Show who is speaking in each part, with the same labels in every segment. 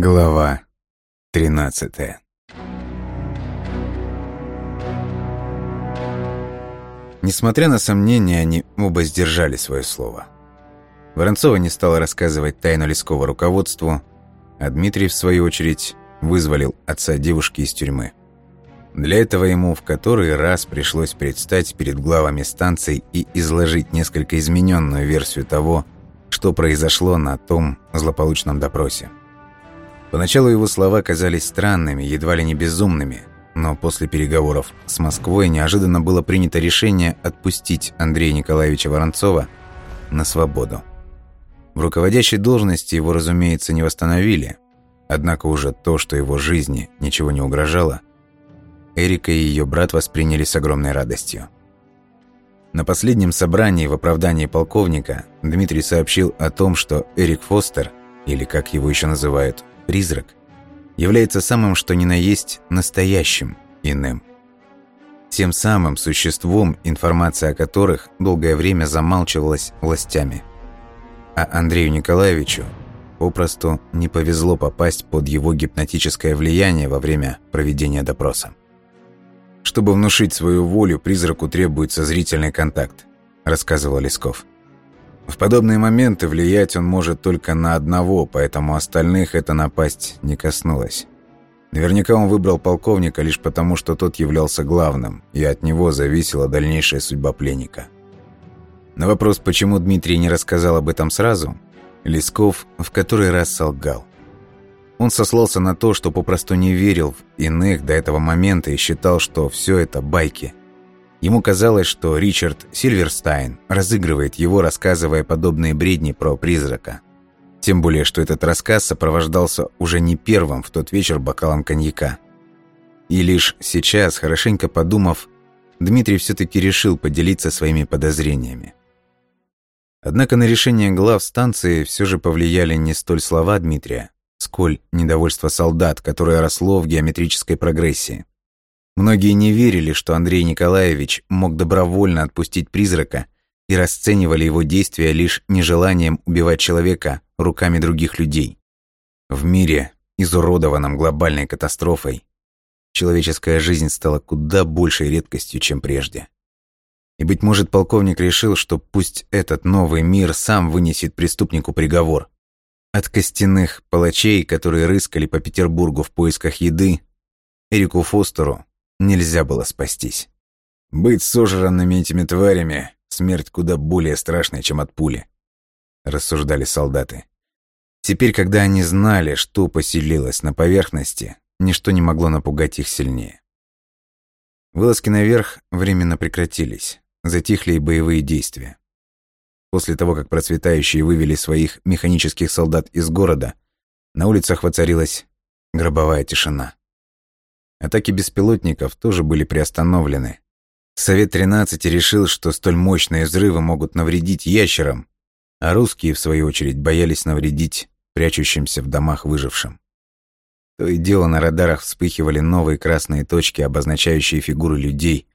Speaker 1: Глава 13 Несмотря на сомнения, они оба сдержали свое слово. Воронцова не стала рассказывать тайну Лескова руководству, а Дмитрий, в свою очередь, вызволил отца девушки из тюрьмы. Для этого ему в который раз пришлось предстать перед главами станций и изложить несколько измененную версию того, что произошло на том злополучном допросе. Поначалу его слова казались странными, едва ли не безумными, но после переговоров с Москвой неожиданно было принято решение отпустить Андрея Николаевича Воронцова на свободу. В руководящей должности его, разумеется, не восстановили, однако уже то, что его жизни ничего не угрожало, Эрика и ее брат восприняли с огромной радостью. На последнем собрании в оправдании полковника Дмитрий сообщил о том, что Эрик Фостер, или как его еще называют, призрак, является самым что ни на есть настоящим иным. Тем самым существом, информация о которых долгое время замалчивалась властями. А Андрею Николаевичу попросту не повезло попасть под его гипнотическое влияние во время проведения допроса. Чтобы внушить свою волю, призраку требуется зрительный контакт, рассказывал Лесков. В подобные моменты влиять он может только на одного, поэтому остальных эта напасть не коснулась. Наверняка он выбрал полковника лишь потому, что тот являлся главным, и от него зависела дальнейшая судьба пленника. На вопрос, почему Дмитрий не рассказал об этом сразу, Лесков в который раз солгал. Он сослался на то, что попросту не верил в иных до этого момента и считал, что все это байки. Ему казалось, что Ричард Сильверстайн разыгрывает его, рассказывая подобные бредни про призрака. Тем более, что этот рассказ сопровождался уже не первым в тот вечер бокалом коньяка. И лишь сейчас, хорошенько подумав, Дмитрий все-таки решил поделиться своими подозрениями. Однако на решение глав станции все же повлияли не столь слова Дмитрия, сколь недовольство солдат, которое росло в геометрической прогрессии. Многие не верили, что Андрей Николаевич мог добровольно отпустить призрака и расценивали его действия лишь нежеланием убивать человека руками других людей. В мире, изуродованном глобальной катастрофой, человеческая жизнь стала куда большей редкостью, чем прежде. И, быть может, полковник решил, что пусть этот новый мир сам вынесет преступнику приговор. От костяных палачей, которые рыскали по Петербургу в поисках еды, Эрику Фостеру нельзя было спастись. Быть сожранными этими тварями — смерть куда более страшная, чем от пули, рассуждали солдаты. Теперь, когда они знали, что поселилось на поверхности, ничто не могло напугать их сильнее. Вылазки наверх временно прекратились, затихли и боевые действия. После того, как процветающие вывели своих механических солдат из города, на улицах воцарилась гробовая тишина. Атаки беспилотников тоже были приостановлены. Совет 13 решил, что столь мощные взрывы могут навредить ящерам, а русские, в свою очередь, боялись навредить прячущимся в домах выжившим. То и дело на радарах вспыхивали новые красные точки, обозначающие фигуры людей,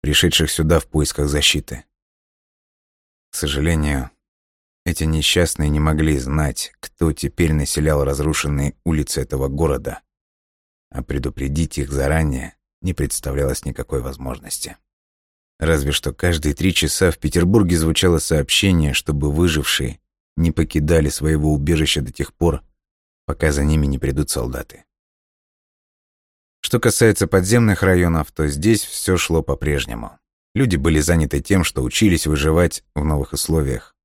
Speaker 1: пришедших сюда в поисках защиты. К сожалению, эти несчастные не могли знать, кто теперь населял разрушенные улицы этого города а предупредить их заранее не представлялось никакой возможности. Разве что каждые три часа в Петербурге звучало сообщение, чтобы выжившие не покидали своего убежища до тех пор, пока за ними не придут солдаты. Что касается подземных районов, то здесь все шло по-прежнему. Люди были заняты тем, что учились выживать в новых условиях.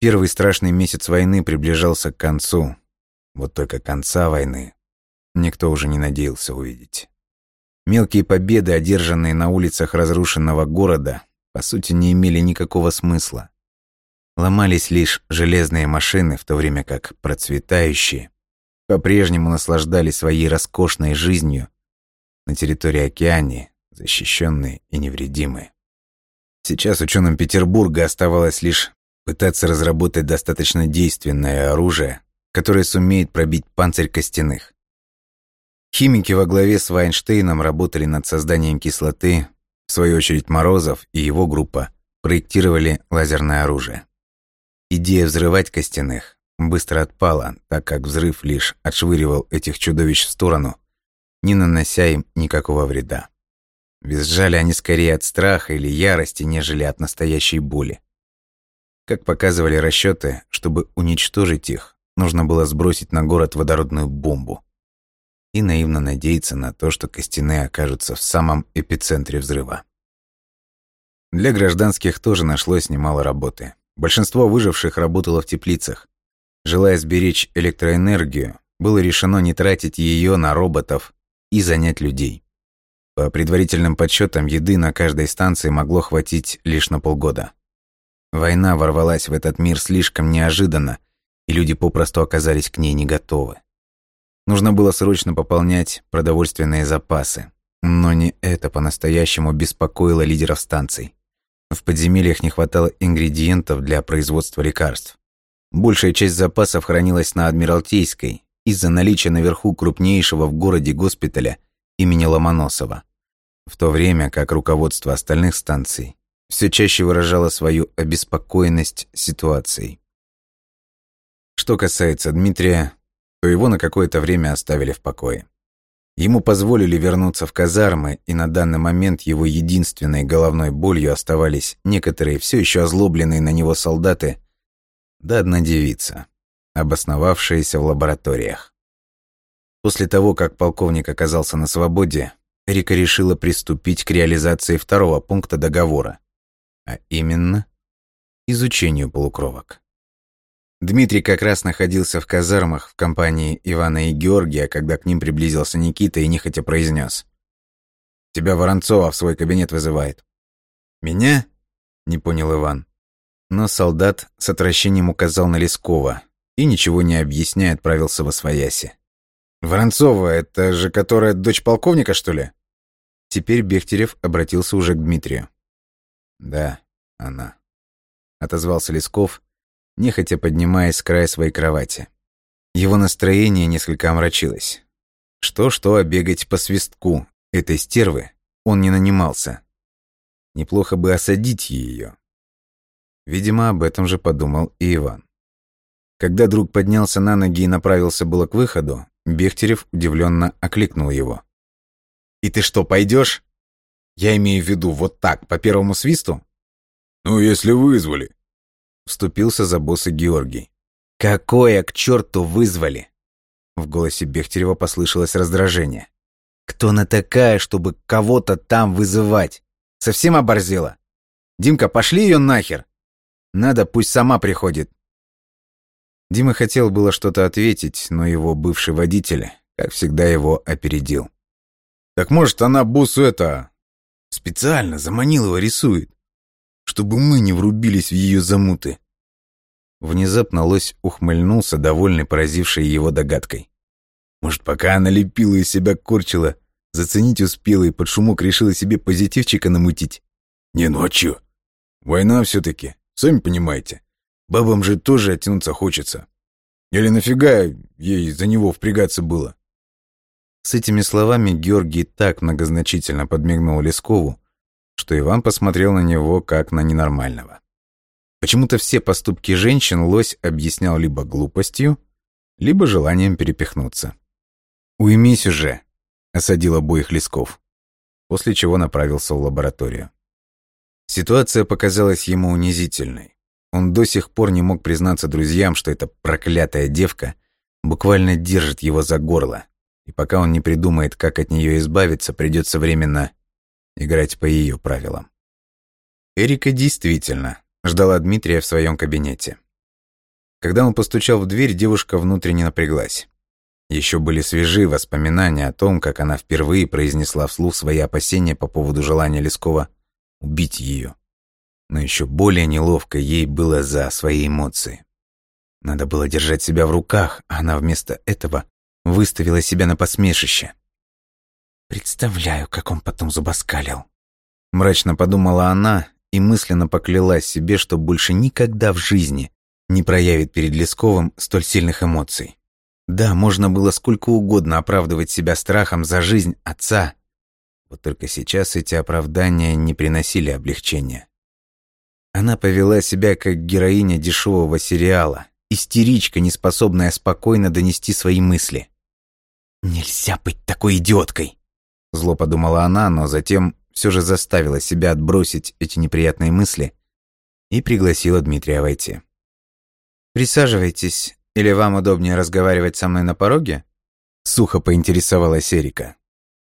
Speaker 1: Первый страшный месяц войны приближался к концу. Вот только конца войны никто уже не надеялся увидеть. Мелкие победы, одержанные на улицах разрушенного города, по сути не имели никакого смысла. Ломались лишь железные машины, в то время как процветающие по-прежнему наслаждались своей роскошной жизнью на территории Океании, защищенные и невредимые. Сейчас ученым Петербурга оставалось лишь пытаться разработать достаточно действенное оружие, которое сумеет пробить панцирь костяных. Химики во главе с Вайнштейном работали над созданием кислоты, в свою очередь Морозов и его группа проектировали лазерное оружие. Идея взрывать костяных быстро отпала, так как взрыв лишь отшвыривал этих чудовищ в сторону, не нанося им никакого вреда. Визжали они скорее от страха или ярости, нежели от настоящей боли. Как показывали расчеты, чтобы уничтожить их, нужно было сбросить на город водородную бомбу и наивно надеяться на то, что костяные окажутся в самом эпицентре взрыва. Для гражданских тоже нашлось немало работы. Большинство выживших работало в теплицах. Желая сберечь электроэнергию, было решено не тратить ее на роботов и занять людей. По предварительным подсчетам, еды на каждой станции могло хватить лишь на полгода. Война ворвалась в этот мир слишком неожиданно, и люди попросту оказались к ней не готовы. Нужно было срочно пополнять продовольственные запасы. Но не это по-настоящему беспокоило лидеров станций. В подземельях не хватало ингредиентов для производства лекарств. Большая часть запасов хранилась на Адмиралтейской из-за наличия наверху крупнейшего в городе госпиталя имени Ломоносова. В то время как руководство остальных станций все чаще выражало свою обеспокоенность ситуацией. Что касается Дмитрия, то его на какое-то время оставили в покое. Ему позволили вернуться в казармы, и на данный момент его единственной головной болью оставались некоторые все еще озлобленные на него солдаты, да одна девица, обосновавшаяся в лабораториях. После того, как полковник оказался на свободе, Рика решила приступить к реализации второго пункта договора, а именно изучению полукровок. Дмитрий как раз находился в казармах в компании Ивана и Георгия, когда к ним приблизился Никита и нехотя произнес: «Тебя Воронцова в свой кабинет вызывает». «Меня?» — не понял Иван. Но солдат с отвращением указал на Лескова и, ничего не объясняя, отправился во свояси. «Воронцова, это же которая дочь полковника, что ли?» Теперь Бехтерев обратился уже к Дмитрию. «Да, она», — отозвался Лесков, нехотя поднимаясь с края своей кровати. Его настроение несколько омрачилось. Что-что, а бегать по свистку этой стервы он не нанимался. Неплохо бы осадить ее. Видимо, об этом же подумал и Иван. Когда друг поднялся на ноги и направился было к выходу, Бехтерев удивленно окликнул его. «И ты что, пойдешь? Я имею в виду вот так, по первому свисту?»
Speaker 2: «Ну, если вызвали»,
Speaker 1: Вступился за босса Георгий. «Какое к черту вызвали?» В голосе Бехтерева послышалось раздражение. «Кто она такая, чтобы кого-то там вызывать? Совсем оборзела? Димка, пошли ее нахер! Надо, пусть сама приходит». Дима хотел было что-то ответить, но его бывший водитель, как всегда, его опередил.
Speaker 2: «Так может, она боссу это... специально заманил его рисует? Чтобы мы не врубились в ее замуты.
Speaker 1: Внезапно лось ухмыльнулся, довольный поразившей его догадкой.
Speaker 2: Может, пока она лепила из себя корчила, заценить успела и под шумок решила себе позитивчика намутить? Не, чё? Война все таки сами понимаете. Бабам же тоже оттянуться хочется. Или нафига ей за него впрягаться было?
Speaker 1: С этими словами Георгий так многозначительно подмигнул Лескову, что Иван посмотрел на него как на ненормального. Почему-то все поступки женщин лось объяснял либо глупостью, либо желанием перепихнуться. «Уймись уже», — осадил обоих Лесков, после чего направился в лабораторию. Ситуация показалась ему унизительной. Он до сих пор не мог признаться друзьям, что эта проклятая девка буквально держит его за горло, и пока он не придумает, как от нее избавиться, придется временно играть по ее правилам. Эрика действительно ждала Дмитрия в своем кабинете. Когда он постучал в дверь, девушка внутренне напряглась. Еще были свежи воспоминания о том, как она впервые произнесла вслух свои опасения по поводу желания Лескова убить ее. Но еще более неловко ей было за свои эмоции. Надо было держать себя в руках, а она вместо этого выставила себя на посмешище. Представляю, как он потом зубоскалил. Мрачно подумала она и мысленно поклялась себе, что больше никогда в жизни не проявит перед Лесковым столь сильных эмоций. Да, можно было сколько угодно оправдывать себя страхом за жизнь отца. Вот только сейчас эти оправдания не приносили облегчения. Она повела себя как героиня дешевого сериала истеричка, не способная спокойно донести свои мысли. «Нельзя быть такой идиоткой!» Зло подумала она, но затем все же заставила себя отбросить эти неприятные мысли и пригласила Дмитрия войти. «Присаживайтесь, или вам удобнее разговаривать со мной на пороге?» Сухо поинтересовалась Эрика.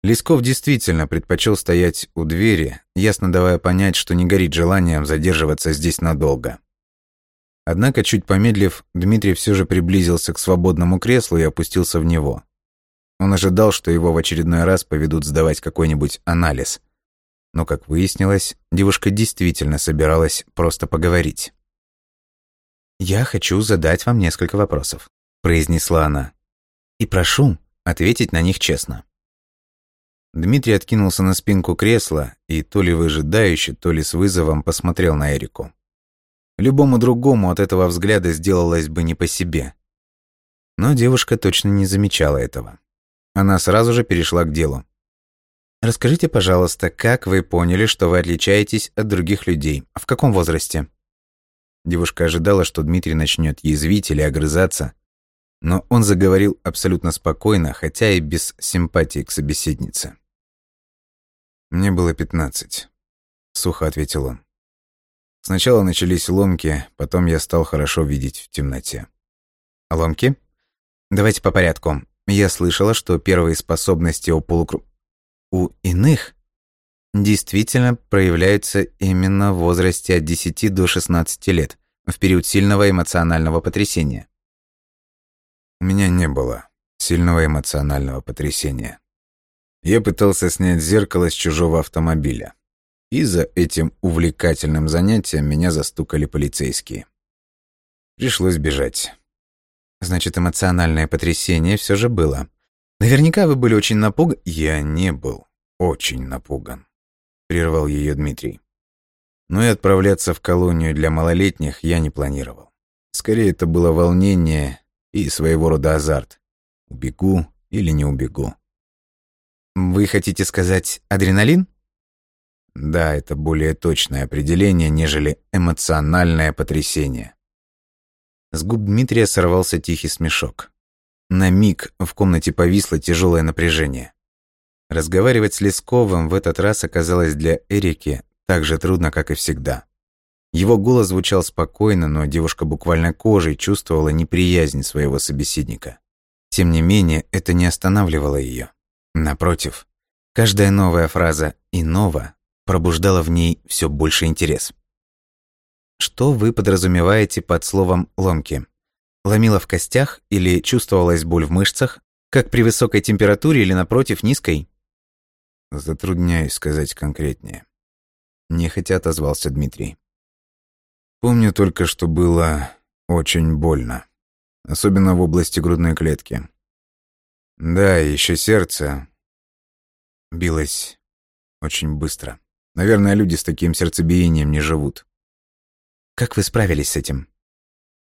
Speaker 1: Лесков действительно предпочел стоять у двери, ясно давая понять, что не горит желанием задерживаться здесь надолго. Однако, чуть помедлив, Дмитрий все же приблизился к свободному креслу и опустился в него. Он ожидал, что его в очередной раз поведут сдавать какой-нибудь анализ. Но, как выяснилось, девушка действительно собиралась просто поговорить. «Я хочу задать вам несколько вопросов», – произнесла она. «И прошу ответить на них честно». Дмитрий откинулся на спинку кресла и то ли выжидающе, то ли с вызовом посмотрел на Эрику. Любому другому от этого взгляда сделалось бы не по себе. Но девушка точно не замечала этого. Она сразу же перешла к делу. «Расскажите, пожалуйста, как вы поняли, что вы отличаетесь от других людей? В каком возрасте?» Девушка ожидала, что Дмитрий начнет язвить или огрызаться, но он заговорил абсолютно спокойно, хотя и без симпатии к собеседнице. «Мне было пятнадцать», — сухо ответил он. Сначала начались ломки, потом я стал хорошо видеть в темноте. Ломки? Давайте по порядку. Я слышала, что первые способности у полукру... у иных действительно проявляются именно в возрасте от 10 до 16 лет, в период сильного эмоционального потрясения. У меня не было сильного эмоционального потрясения. Я пытался снять зеркало с чужого автомобиля. И за этим увлекательным занятием меня застукали полицейские. Пришлось бежать. Значит, эмоциональное потрясение все же было. Наверняка вы были очень напуганы. Я не был очень напуган, прервал ее Дмитрий. Но и отправляться в колонию для малолетних я не планировал. Скорее, это было волнение и своего рода азарт. Убегу или не убегу. Вы хотите сказать адреналин? Да, это более точное определение, нежели эмоциональное потрясение. С губ Дмитрия сорвался тихий смешок. На миг в комнате повисло тяжелое напряжение. Разговаривать с Лесковым в этот раз оказалось для Эрики так же трудно, как и всегда. Его голос звучал спокойно, но девушка буквально кожей чувствовала неприязнь своего собеседника. Тем не менее, это не останавливало ее. Напротив, каждая новая фраза «иного» пробуждала в ней все больше интерес. Что вы подразумеваете под словом «ломки»? Ломила в костях или чувствовалась боль в мышцах, как при высокой температуре или, напротив, низкой? Затрудняюсь сказать конкретнее. Нехотя отозвался Дмитрий. Помню только, что было очень больно. Особенно в области грудной клетки. Да, еще сердце билось очень быстро. Наверное, люди с таким сердцебиением не живут. Как вы справились с этим?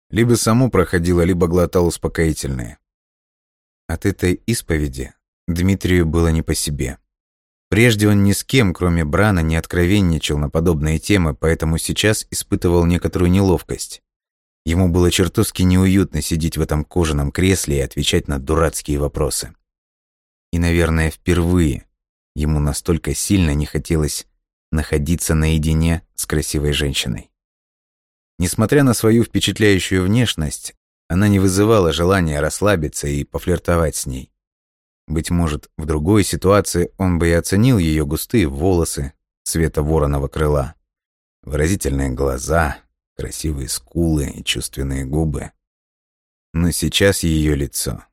Speaker 1: Либо само проходило, либо глотал успокоительные. От этой исповеди Дмитрию было не по себе. Прежде он ни с кем, кроме Брана, не откровенничал на подобные темы, поэтому сейчас испытывал некоторую неловкость. Ему было чертовски неуютно сидеть в этом кожаном кресле и отвечать на дурацкие вопросы. И, наверное, впервые ему настолько сильно не хотелось находиться наедине с красивой женщиной. Несмотря на свою впечатляющую внешность, она не вызывала желания расслабиться и пофлиртовать с ней. Быть может, в другой ситуации он бы и оценил ее густые волосы цвета вороного крыла, выразительные глаза, красивые скулы и чувственные губы. Но сейчас ее лицо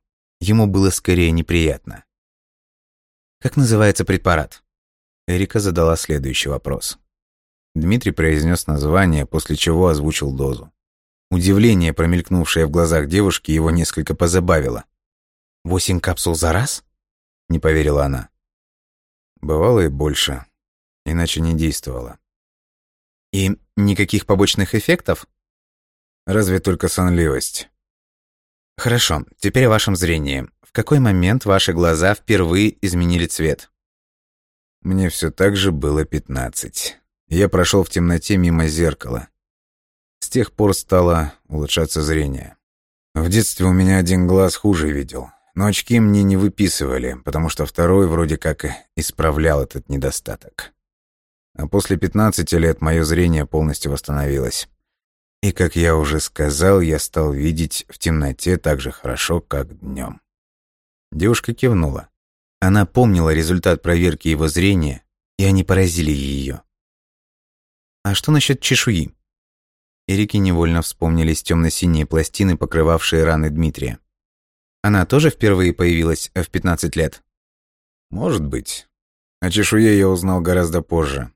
Speaker 1: ему было скорее неприятно. «Как называется препарат?» Эрика задала следующий вопрос. Дмитрий произнес название, после чего озвучил дозу. Удивление, промелькнувшее в глазах девушки, его несколько позабавило. «Восемь капсул за раз?» — не поверила она. Бывало и больше, иначе не действовало. И никаких побочных эффектов? Разве только сонливость. Хорошо, теперь о вашем зрении. В какой момент ваши глаза впервые изменили цвет? Мне все так же было пятнадцать. Я прошел в темноте мимо зеркала. С тех пор стало улучшаться зрение. В детстве у меня один глаз хуже видел, но очки мне не выписывали, потому что второй вроде как исправлял этот недостаток. А после 15 лет мое зрение полностью восстановилось. И, как я уже сказал, я стал видеть в темноте так же хорошо, как днем. Девушка кивнула. Она помнила результат проверки его зрения, и они поразили ее. А что насчет чешуи? Эрике невольно вспомнились темно-синие пластины, покрывавшие раны Дмитрия. Она тоже впервые появилась в 15 лет? Может быть. О чешуе я узнал гораздо позже.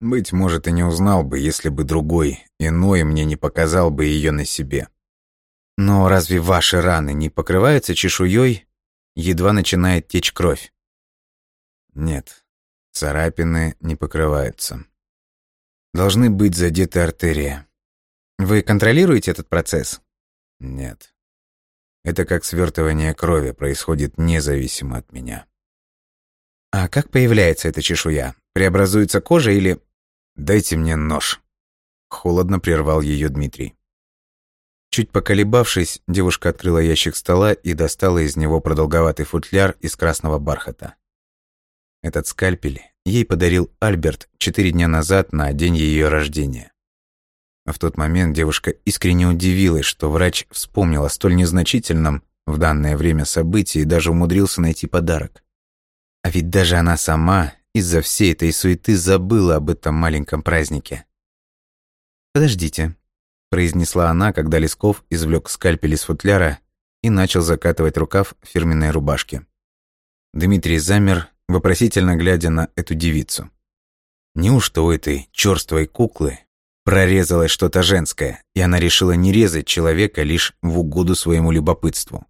Speaker 1: Быть может, и не узнал бы, если бы другой, иной, мне не показал бы ее на себе. Но разве ваши раны не покрываются чешуей, едва начинает течь кровь? Нет, царапины не покрываются. Должны быть задеты артерии. Вы контролируете этот процесс? Нет. Это как свертывание крови происходит независимо от меня. А как появляется эта чешуя? Преобразуется кожа или... «Дайте мне нож», — холодно прервал ее Дмитрий. Чуть поколебавшись, девушка открыла ящик стола и достала из него продолговатый футляр из красного бархата. Этот скальпель ей подарил Альберт четыре дня назад на день ее рождения. А в тот момент девушка искренне удивилась, что врач вспомнил о столь незначительном в данное время событии и даже умудрился найти подарок. А ведь даже она сама из-за всей этой суеты забыла об этом маленьком празднике. «Подождите», — произнесла она, когда Лесков извлек скальпель из футляра и начал закатывать рукав фирменной рубашки. Дмитрий замер, вопросительно глядя на эту девицу. Неужто у этой чёрствой куклы прорезалось что-то женское, и она решила не резать человека лишь в угоду своему любопытству?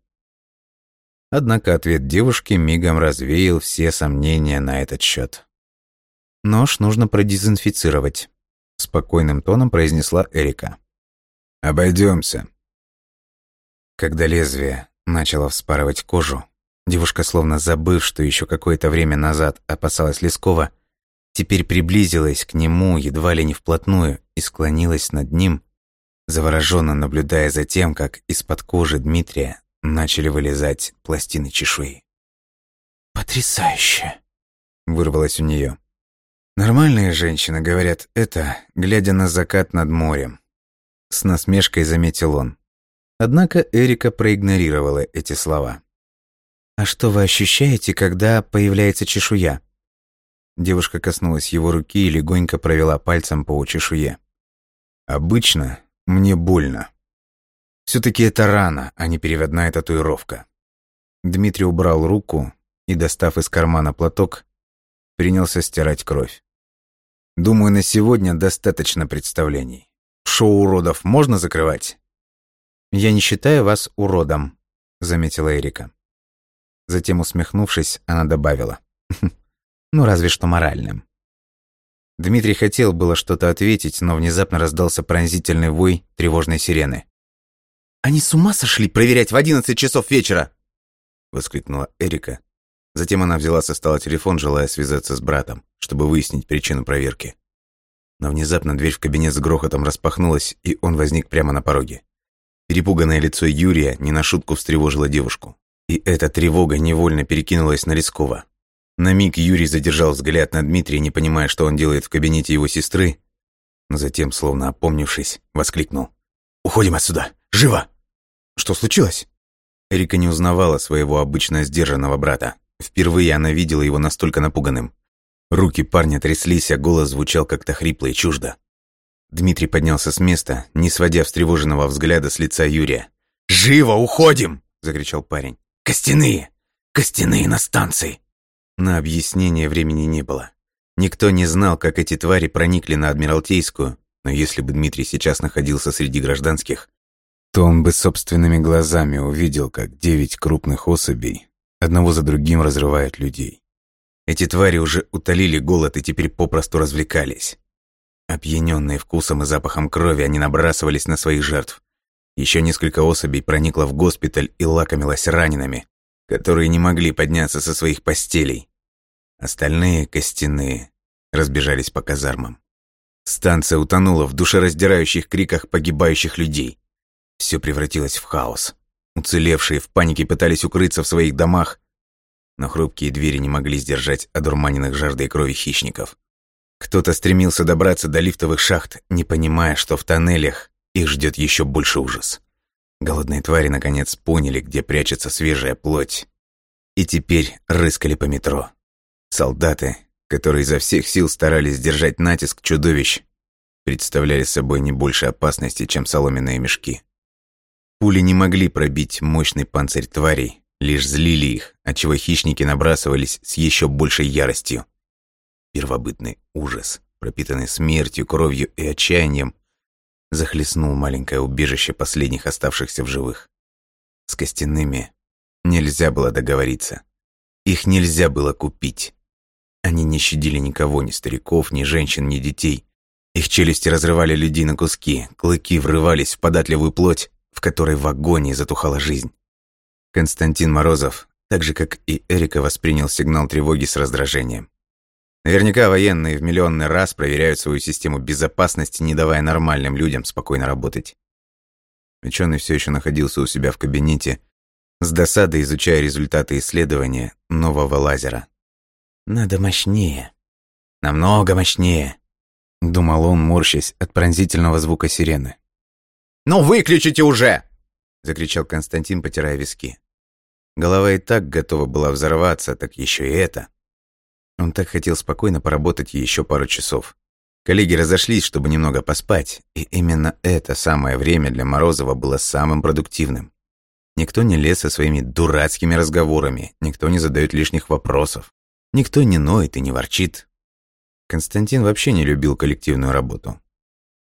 Speaker 1: Однако ответ девушки мигом развеял все сомнения на этот счет. «Нож нужно продезинфицировать», — спокойным тоном произнесла Эрика. Обойдемся. Когда лезвие начало вспарывать кожу, девушка, словно забыв, что еще какое-то время назад опасалась Лескова, теперь приблизилась к нему едва ли не вплотную и склонилась над ним, завороженно наблюдая за тем, как из-под кожи Дмитрия начали вылезать пластины чешуи.
Speaker 2: «Потрясающе!»
Speaker 1: — вырвалось у нее. Нормальные женщины говорят это, глядя на закат над морем. С насмешкой заметил он. Однако Эрика проигнорировала эти слова. «А что вы ощущаете, когда появляется чешуя?» Девушка коснулась его руки и легонько провела пальцем по чешуе. «Обычно мне больно», все-таки это рана, а не переводная татуировка. Дмитрий убрал руку и, достав из кармана платок, принялся стирать кровь. Думаю, на сегодня достаточно представлений. Шоу уродов можно закрывать? Я не считаю вас уродом, заметила Эрика. Затем, усмехнувшись, она добавила. ну, разве что моральным. Дмитрий хотел было что-то ответить, но внезапно раздался пронзительный вой тревожной сирены.
Speaker 2: «Они с ума сошли проверять в одиннадцать часов вечера?» Воскликнула Эрика.
Speaker 1: Затем она взяла со стола телефон, желая связаться с братом, чтобы выяснить причину проверки. Но внезапно дверь в кабинет с грохотом распахнулась, и он возник прямо на пороге. Перепуганное лицо Юрия не на шутку встревожило девушку. И эта тревога невольно перекинулась на Лескова. На миг Юрий задержал взгляд на Дмитрия, не понимая, что он делает в кабинете его сестры, но затем, словно опомнившись, воскликнул.
Speaker 2: «Уходим отсюда! Живо!» Что случилось?»
Speaker 1: Эрика не узнавала своего обычно сдержанного брата. Впервые она видела его настолько напуганным. Руки парня тряслись, а голос звучал как-то хрипло и чуждо. Дмитрий поднялся с места, не сводя встревоженного взгляда с лица Юрия.
Speaker 2: «Живо уходим!»
Speaker 1: – закричал парень.
Speaker 2: «Костяные! Костяные на станции!»
Speaker 1: На объяснение времени не было. Никто не знал, как эти твари проникли на Адмиралтейскую, но если бы Дмитрий сейчас находился среди гражданских, то он бы собственными глазами увидел, как девять крупных особей одного за другим разрывают людей. Эти твари уже утолили голод и теперь попросту развлекались. Опьяненные вкусом и запахом крови, они набрасывались на своих жертв. Еще несколько особей проникло в госпиталь и лакомилось ранеными, которые не могли подняться со своих постелей. Остальные, костяные, разбежались по казармам. Станция утонула в душераздирающих криках погибающих людей. Все превратилось в хаос. Уцелевшие в панике пытались укрыться в своих домах, но хрупкие двери не могли сдержать одурманенных жаждой крови хищников. Кто-то стремился добраться до лифтовых шахт, не понимая, что в тоннелях их ждет еще больше ужас. Голодные твари наконец поняли, где прячется свежая плоть, и теперь рыскали по метро. Солдаты, которые изо всех сил старались сдержать натиск чудовищ, представляли собой не больше опасности, чем соломенные мешки. Пули не могли пробить мощный панцирь тварей, лишь злили их, отчего хищники набрасывались с еще большей яростью. Первобытный ужас, пропитанный смертью, кровью и отчаянием, захлестнул маленькое убежище последних оставшихся в живых. С костяными нельзя было договориться. Их нельзя было купить. Они не щадили никого, ни стариков, ни женщин, ни детей. Их челюсти разрывали людей на куски, клыки врывались в податливую плоть, в которой в агонии затухала жизнь. Константин Морозов, так же как и Эрика, воспринял сигнал тревоги с раздражением. Наверняка военные в миллионный раз проверяют свою систему безопасности, не давая нормальным людям спокойно работать. Ученый все еще находился у себя в кабинете, с досадой изучая результаты исследования нового лазера. «Надо мощнее. Намного мощнее», — думал он, морщась от пронзительного звука сирены.
Speaker 2: «Ну выключите уже!»
Speaker 1: — закричал Константин, потирая виски. Голова и так готова была взорваться, так еще и это. Он так хотел спокойно поработать еще пару часов. Коллеги разошлись, чтобы немного поспать, и именно это самое время для Морозова было самым продуктивным. Никто не лез со своими дурацкими разговорами, никто не задает лишних вопросов, никто не ноет и не ворчит. Константин вообще не любил коллективную работу.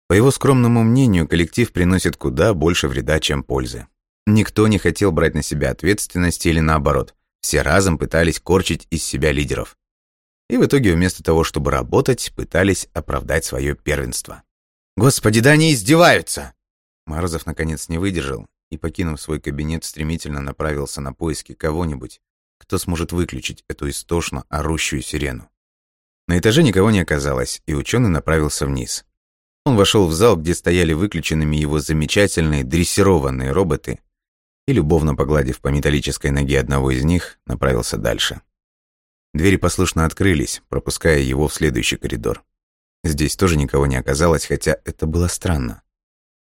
Speaker 1: По его скромному мнению, коллектив приносит куда больше вреда, чем пользы. Никто не хотел брать на себя ответственность или наоборот, все разом пытались корчить из себя лидеров и в итоге вместо того, чтобы работать, пытались оправдать свое первенство.
Speaker 2: «Господи, да они издеваются!»
Speaker 1: Морозов наконец не выдержал и, покинув свой кабинет, стремительно направился на поиски кого-нибудь, кто сможет выключить эту истошно орущую сирену. На этаже никого не оказалось, и ученый направился вниз. Он вошел в зал, где стояли выключенными его замечательные дрессированные роботы, и, любовно погладив по металлической ноге одного из них, направился дальше. Двери послушно открылись, пропуская его в следующий коридор. Здесь тоже никого не оказалось, хотя это было странно.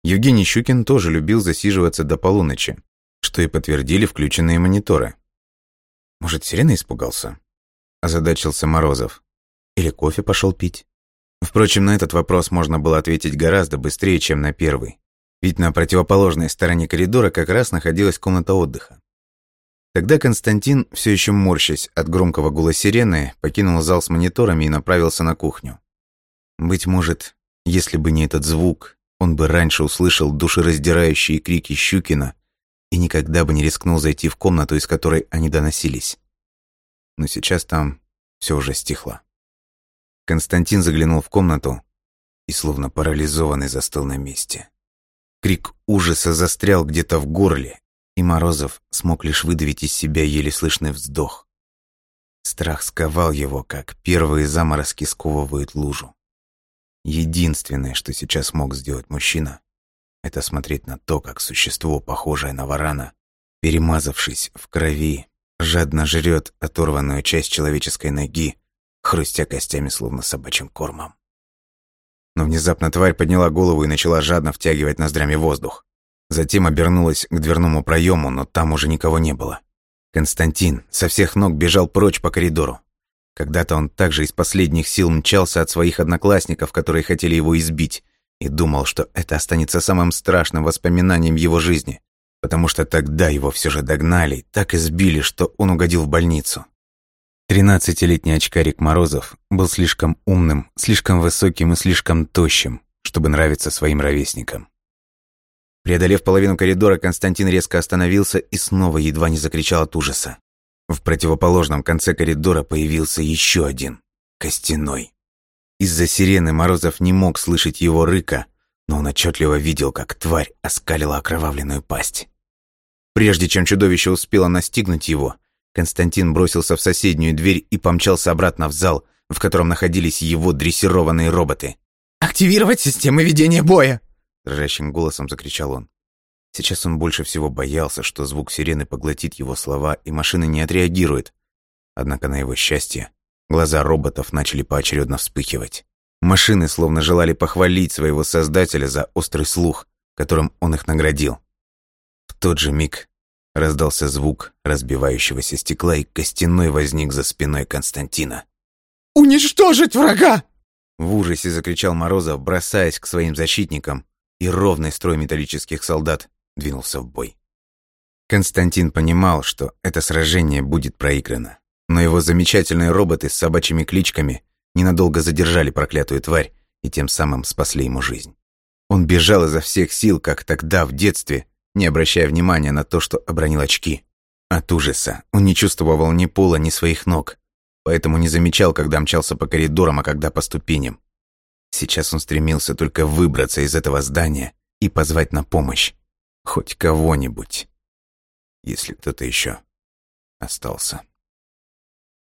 Speaker 1: Евгений Щукин тоже любил засиживаться до полуночи, что и подтвердили включенные мониторы. Может, сирена испугался? Озадачился Морозов. Или кофе пошел пить? Впрочем, на этот вопрос можно было ответить гораздо быстрее, чем на первый. Ведь на противоположной стороне коридора как раз находилась комната отдыха. Тогда Константин, все еще морщась от громкого гула сирены, покинул зал с мониторами и направился на кухню. Быть может, если бы не этот звук, он бы раньше услышал душераздирающие крики Щукина и никогда бы не рискнул зайти в комнату, из которой они доносились. Но сейчас там все уже стихло. Константин заглянул в комнату и, словно парализованный, застыл на месте. Крик ужаса застрял где-то в горле, и Морозов смог лишь выдавить из себя еле слышный вздох. Страх сковал его, как первые заморозки сковывают лужу. Единственное, что сейчас мог сделать мужчина, это смотреть на то, как существо, похожее на варана, перемазавшись в крови, жадно жрет оторванную часть человеческой ноги, хрустя костями, словно собачьим кормом. Но внезапно тварь подняла голову и начала жадно втягивать ноздрями воздух. Затем обернулась к дверному проему, но там уже никого не было. Константин со всех ног бежал прочь по коридору. Когда-то он также из последних сил мчался от своих одноклассников, которые хотели его избить, и думал, что это останется самым страшным воспоминанием его жизни, потому что тогда его все же догнали, так избили, что он угодил в больницу. Тринадцатилетний очкарик Морозов был слишком умным, слишком высоким и слишком тощим, чтобы нравиться своим ровесникам. Преодолев половину коридора, Константин резко остановился и снова едва не закричал от ужаса. В противоположном конце коридора появился еще один, костяной. Из-за сирены Морозов не мог слышать его рыка, но он отчетливо видел, как тварь оскалила окровавленную пасть. Прежде чем чудовище успело настигнуть его, Константин бросился в соседнюю дверь и помчался обратно в зал, в котором находились его дрессированные роботы.
Speaker 2: «Активировать системы ведения боя!»
Speaker 1: Дрожащим голосом закричал он. Сейчас он больше всего боялся, что звук сирены поглотит его слова, и машина не отреагирует. Однако, на его счастье, глаза роботов начали поочередно вспыхивать. Машины словно желали похвалить своего создателя за острый слух, которым он их наградил. В тот же миг раздался звук разбивающегося стекла, и костяной возник за спиной Константина.
Speaker 3: «Уничтожить врага!»
Speaker 1: В ужасе закричал Морозов, бросаясь к своим защитникам, и ровный строй металлических солдат двинулся в бой. Константин понимал, что это сражение будет проиграно, но его замечательные роботы с собачьими кличками ненадолго задержали проклятую тварь и тем самым спасли ему жизнь. Он бежал изо всех сил, как тогда, в детстве, не обращая внимания на то, что обронил очки. От ужаса он не чувствовал ни пола, ни своих ног, поэтому не замечал, когда мчался по коридорам, а когда по ступеням. Сейчас он стремился только выбраться из этого здания и позвать на помощь хоть кого-нибудь, если кто-то еще остался.